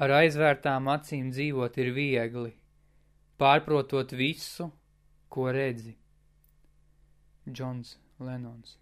Ar aizvērtām acīm dzīvot ir viegli, pārprotot visu, ko redzi. Džons Lenons